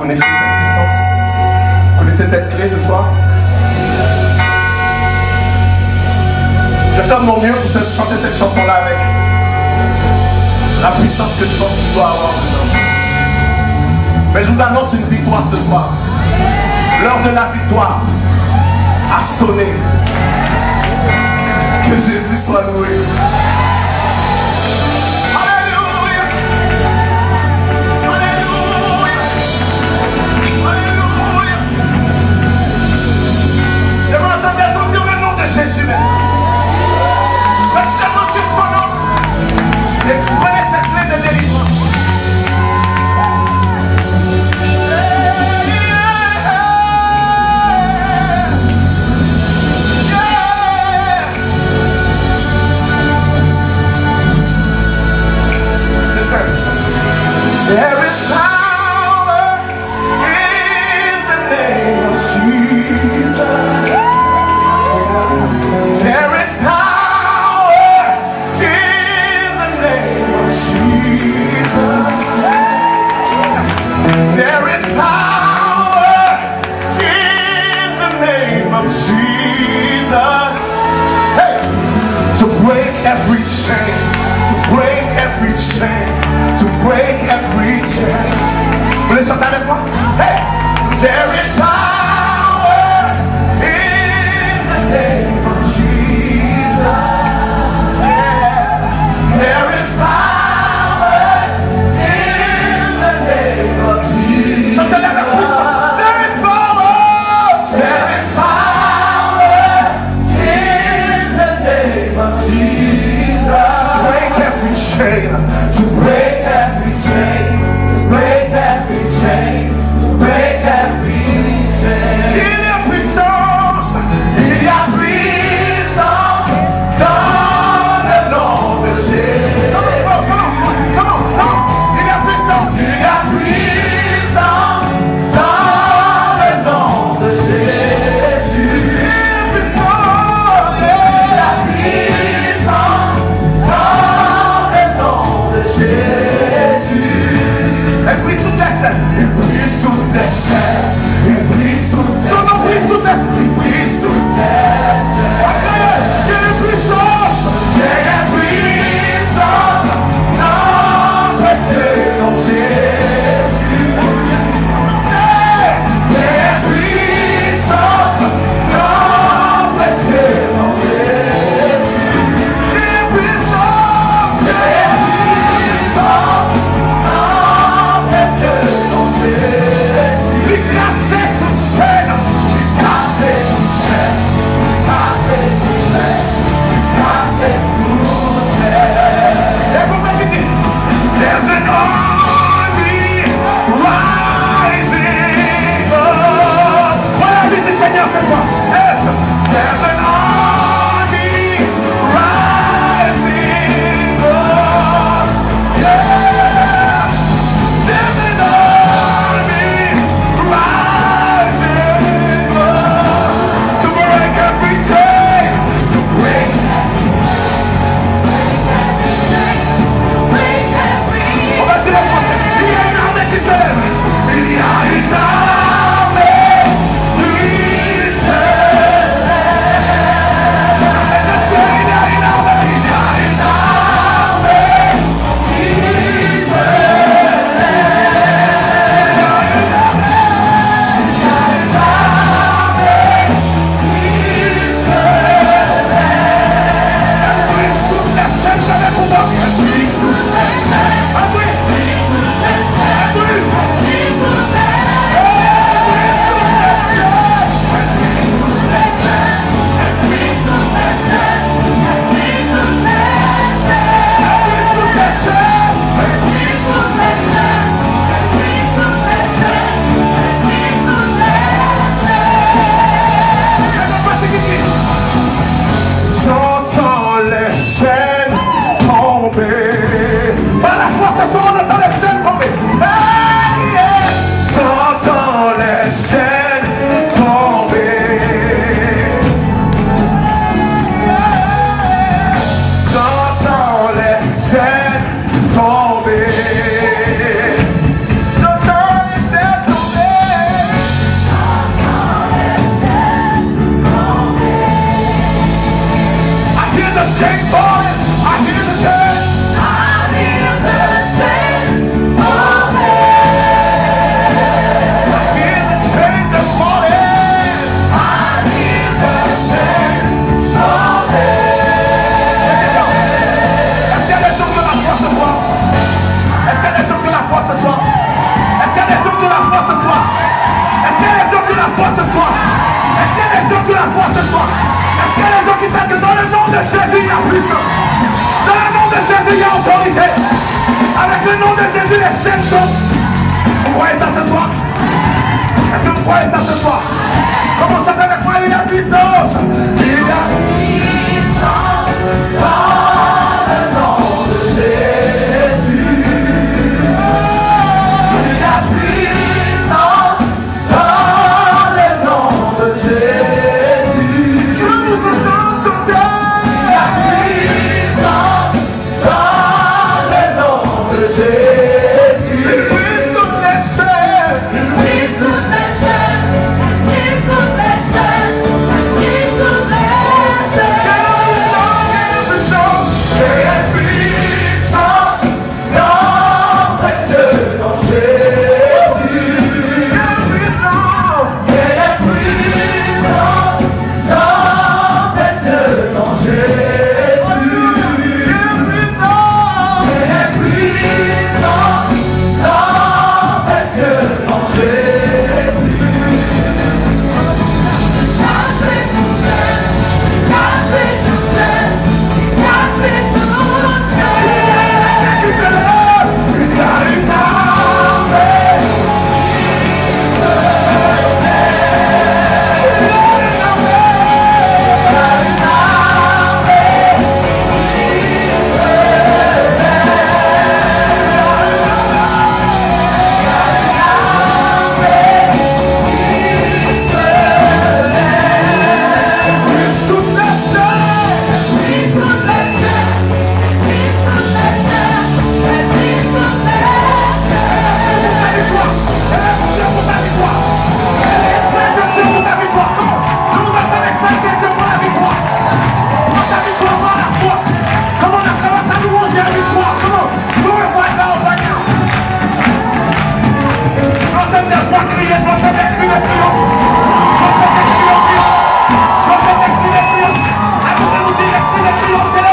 Connaissez cette puissance? Connaissez cette clé ce soir? Je vais faire mon mieux pour chanter cette chanson-là avec la puissance que je pense qu'il doit avoir dedans. Mais je vous annonce une victoire ce soir. L'heure de la victoire a sonné. Que Jésus soit loué. that we the boy. dans le nom de Jésus, il y a puissance. Dans le nom de Jésus, il y a autorité. Avec le nom de Jésus, les chaînes tombent. Vous croyez ça ce soir? Est-ce que vous croyez ça ce soir? Comment chantez avec moi, il y a puissance was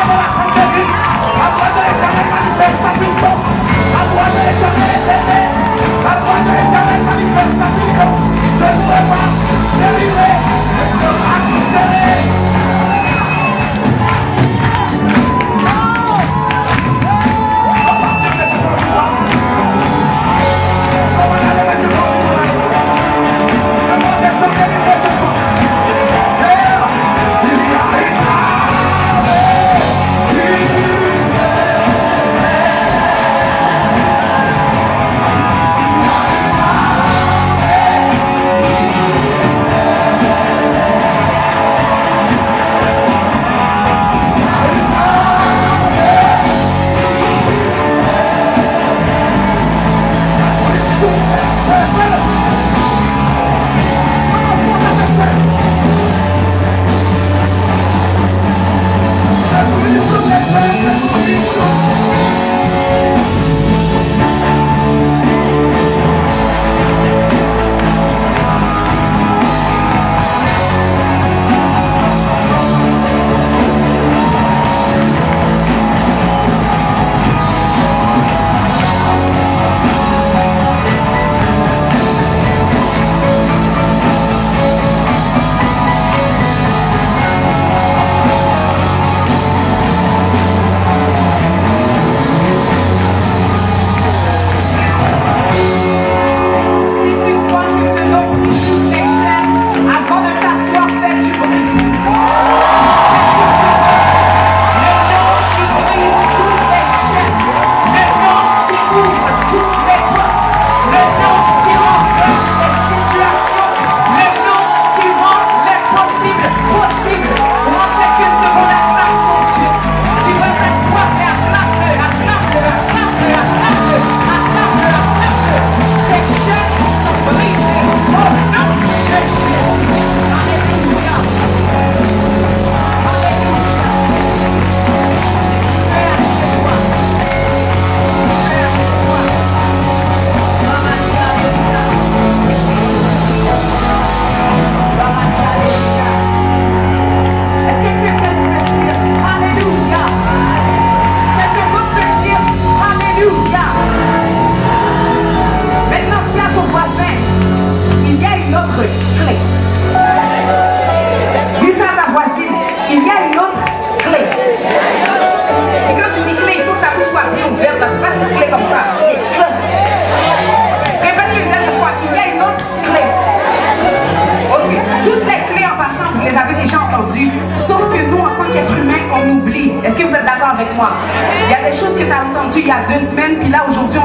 Il y a deux semaines, puis là, aujourd'hui,